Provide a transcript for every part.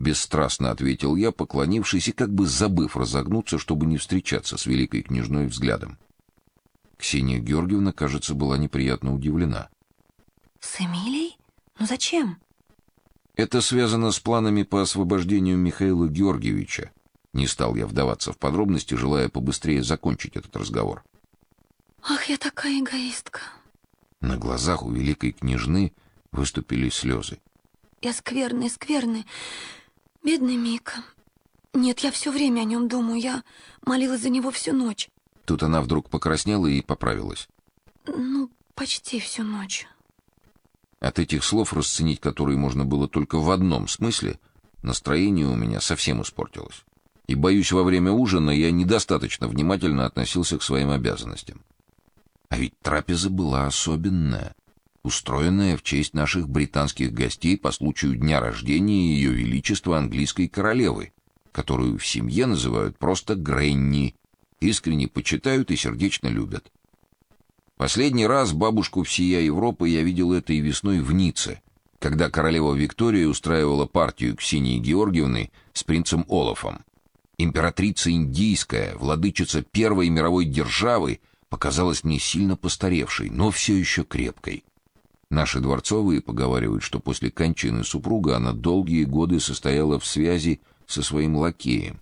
бесстрастно ответил я, поклонившись и как бы забыв разогнуться, чтобы не встречаться с великой княжной взглядом. Ксения Георгиевна, кажется, была неприятно удивлена. С Эмилией? Ну зачем? Это связано с планами по освобождению Михаила Георгиевича. Не стал я вдаваться в подробности, желая побыстрее закончить этот разговор. Ах, я такая эгоистка. На глазах у великой княжны выступили слезы. Я скверный, скверный. Бедный Мика. Нет, я все время о нем думаю. Я молилась за него всю ночь. Тут она вдруг покраснела и поправилась. Ну, почти всю ночь. От этих слов, расценить которые можно было только в одном смысле, настроение у меня совсем испортилось. И боюсь, во время ужина я недостаточно внимательно относился к своим обязанностям. А ведь трапеза была особенная, устроенная в честь наших британских гостей по случаю дня рождения ее величества английской королевы, которую в семье называют просто Гренни, искренне почитают и сердечно любят. Последний раз бабушку всея Европы я видел этой весной в Ницце, когда королева Виктория устраивала партию Ксении Георгиевны с принцем Олафом. Императрица индийская, владычица первой мировой державы, показалась мне сильно постаревшей, но все еще крепкой. Наши дворцовые поговаривают, что после кончины супруга она долгие годы состояла в связи со своим лакеем.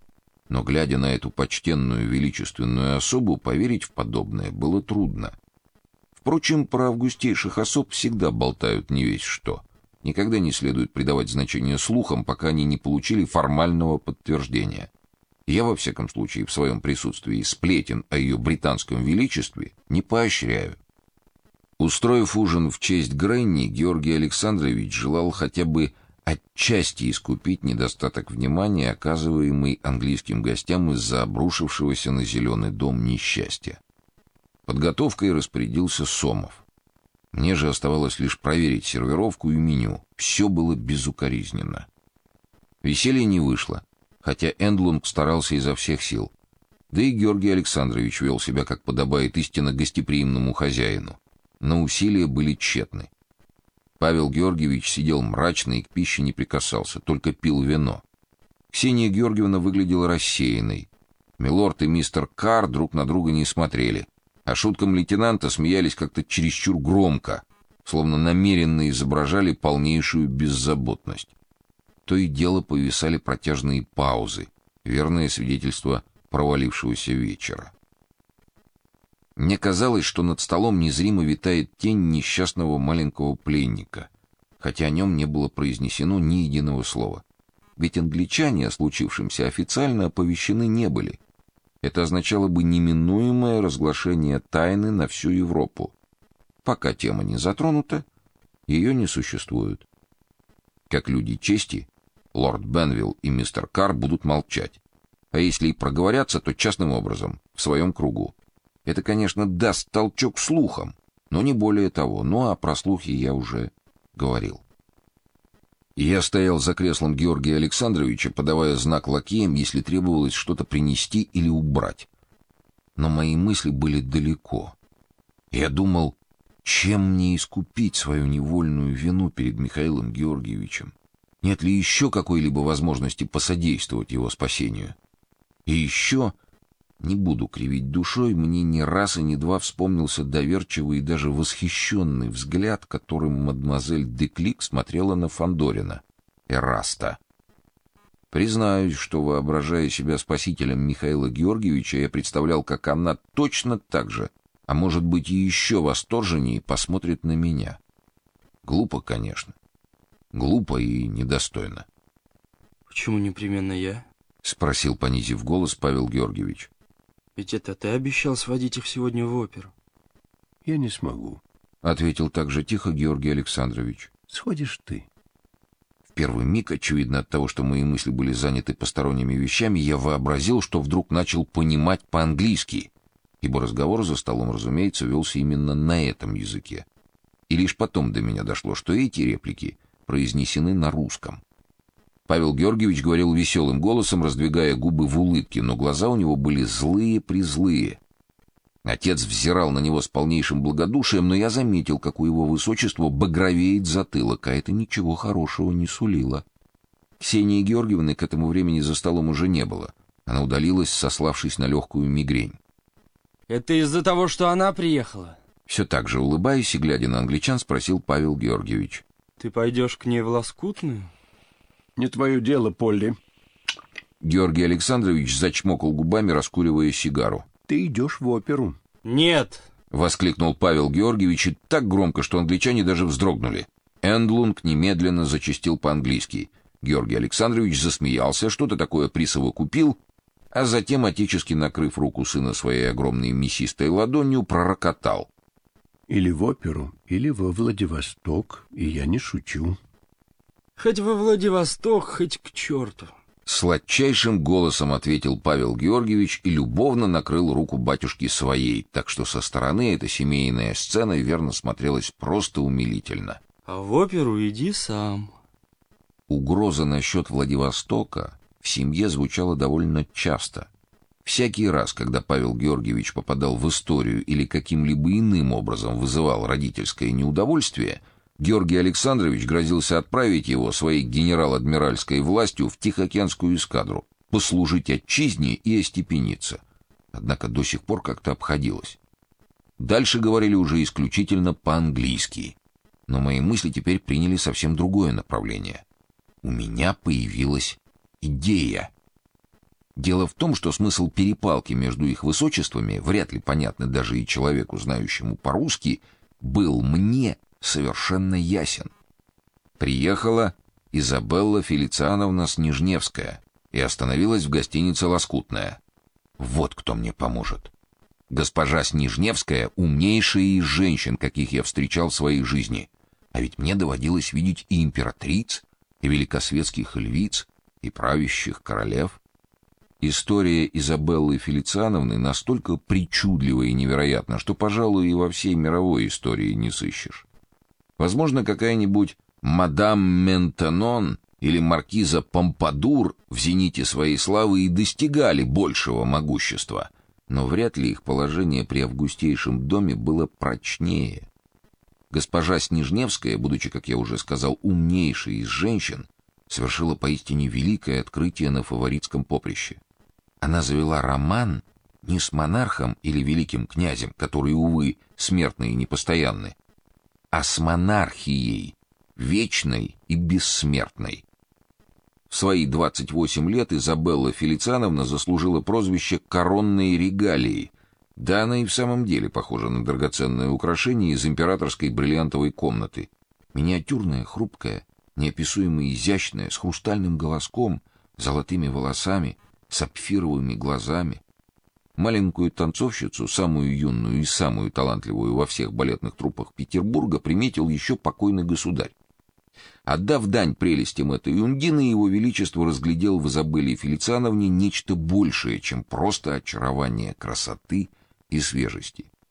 Но глядя на эту почтенную величественную особу, поверить в подобное было трудно. Впрочем, про августейших особ всегда болтают не весь что. Никогда не следует придавать значение слухам, пока они не получили формального подтверждения. Я во всяком случае в своем присутствии сплетен о ее британском величестве не поощряю. Устроив ужин в честь Гренни, Георгий Александрович желал хотя бы отчасти искупить недостаток внимания, оказываемый английским гостям из-за обрушившегося на зеленый дом несчастья. Подготовкой распорядился Сомов. Мне же оставалось лишь проверить сервировку и меню. Все было безукоризненно. Веселье не вышло, хотя Эндлунг старался изо всех сил. Да и Георгий Александрович вел себя, как подобает истинно гостеприимному хозяину. Но усилия были тщетны. Павел Георгиевич сидел мрачно и к пище не прикасался, только пил вино. Ксения Георгиевна выглядела рассеянной. Милорд и мистер Кар друг на друга не смотрели — а шуткам лейтенанта смеялись как-то чересчур громко, словно намеренно изображали полнейшую беззаботность. То и дело повисали протяжные паузы, верное свидетельство провалившегося вечера. Мне казалось, что над столом незримо витает тень несчастного маленького пленника, хотя о нем не было произнесено ни единого слова. Ведь англичане о случившемся официально оповещены не были. Это означало бы неминуемое разглашение тайны на всю Европу. Пока тема не затронута, ее не существует. Как люди чести, лорд Бенвилл и мистер Кар будут молчать. А если и проговорятся, то частным образом, в своем кругу. Это, конечно, даст толчок слухам, но не более того. Ну а про слухи я уже говорил. Я стоял за креслом Георгия Александровича, подавая знак лакеям, если требовалось что-то принести или убрать. Но мои мысли были далеко. Я думал, чем мне искупить свою невольную вину перед Михаилом Георгиевичем? Нет ли еще какой-либо возможности посодействовать его спасению? И еще не буду кривить душой, мне ни раз и ни два вспомнился доверчивый и даже восхищенный взгляд, которым мадемуазель Деклик смотрела на Фандорина, Эраста. Признаюсь, что воображая себя спасителем Михаила Георгиевича, я представлял, как она точно так же, а может быть и еще восторженнее посмотрит на меня. Глупо, конечно. Глупо и недостойно. Почему непременно я? спросил понизив голос Павел Георгиевич. Ведь это ты обещал сводить их сегодня в оперу. Я не смогу, ответил также тихо Георгий Александрович. Сходишь ты. В первый миг, очевидно от того, что мои мысли были заняты посторонними вещами, я вообразил, что вдруг начал понимать по-английски, ибо разговор за столом, разумеется, велся именно на этом языке. И лишь потом до меня дошло, что эти реплики произнесены на русском. Павел Георгиевич говорил веселым голосом, раздвигая губы в улыбке, но глаза у него были злые-призлые. Отец взирал на него с полнейшим благодушием, но я заметил, как у его высочества багровеет затылок, а это ничего хорошего не сулило. Ксении Георгиевны к этому времени за столом уже не было. Она удалилась, сославшись на легкую мигрень. Это из-за того, что она приехала? Все так же улыбаясь и глядя на англичан, спросил Павел Георгиевич. Ты пойдешь к ней в лоскутную? Не твое дело, Полли. Георгий Александрович зачмокал губами, раскуривая сигару. Ты идешь в оперу. Нет, воскликнул Павел Георгиевич и так громко, что англичане даже вздрогнули. Эндлунг немедленно зачастил по-английски. Георгий Александрович засмеялся, что-то такое присовокупил, а затем отечески накрыв руку сына своей огромной мясистой ладонью, пророкотал: Или в оперу, или во Владивосток, и я не шучу. Хоть во Владивосток, хоть к черту. Сладчайшим голосом ответил Павел Георгиевич и любовно накрыл руку батюшки своей, так что со стороны эта семейная сцена верно смотрелась просто умилительно. А в оперу иди сам. Угроза насчет Владивостока в семье звучала довольно часто. Всякий раз, когда Павел Георгиевич попадал в историю или каким-либо иным образом вызывал родительское неудовольствие, Георгий Александрович грозился отправить его своей генерал-адмиральской властью в Тихоокеанскую эскадру, послужить отчизне и остепениться. Однако до сих пор как-то обходилось. Дальше говорили уже исключительно по-английски. Но мои мысли теперь приняли совсем другое направление. У меня появилась идея. Дело в том, что смысл перепалки между их высочествами, вряд ли понятный даже и человеку, знающему по-русски, был мне совершенно ясен. Приехала Изабелла Фелициановна Снежневская и остановилась в гостинице Лоскутная. Вот кто мне поможет. Госпожа Снежневская умнейшая из женщин, каких я встречал в своей жизни. А ведь мне доводилось видеть и императриц, и великосветских львиц, и правящих королев. История Изабеллы Фелициановны настолько причудлива и невероятна, что, пожалуй, и во всей мировой истории не сыщешь. Возможно, какая-нибудь мадам Ментенон или маркиза Помпадур в зените своей славы и достигали большего могущества, но вряд ли их положение при августейшем доме было прочнее. Госпожа Снежневская, будучи, как я уже сказал, умнейшей из женщин, совершила поистине великое открытие на фаворитском поприще. Она завела роман не с монархом или великим князем, которые увы смертны и непостоянны, а с монархией, вечной и бессмертной. В свои 28 лет Изабелла Фелициановна заслужила прозвище коронной регалии. Да она и в самом деле похожа на драгоценное украшение из императорской бриллиантовой комнаты. Миниатюрная, хрупкая, неописуемо изящная, с хрустальным голоском, золотыми волосами, сапфировыми глазами. Маленькую танцовщицу, самую юную и самую талантливую во всех балетных труппах Петербурга, приметил еще покойный государь. Отдав дань прелестям этой юнгины, его величество разглядел в Изабелле Фелициановне нечто большее, чем просто очарование красоты и свежести.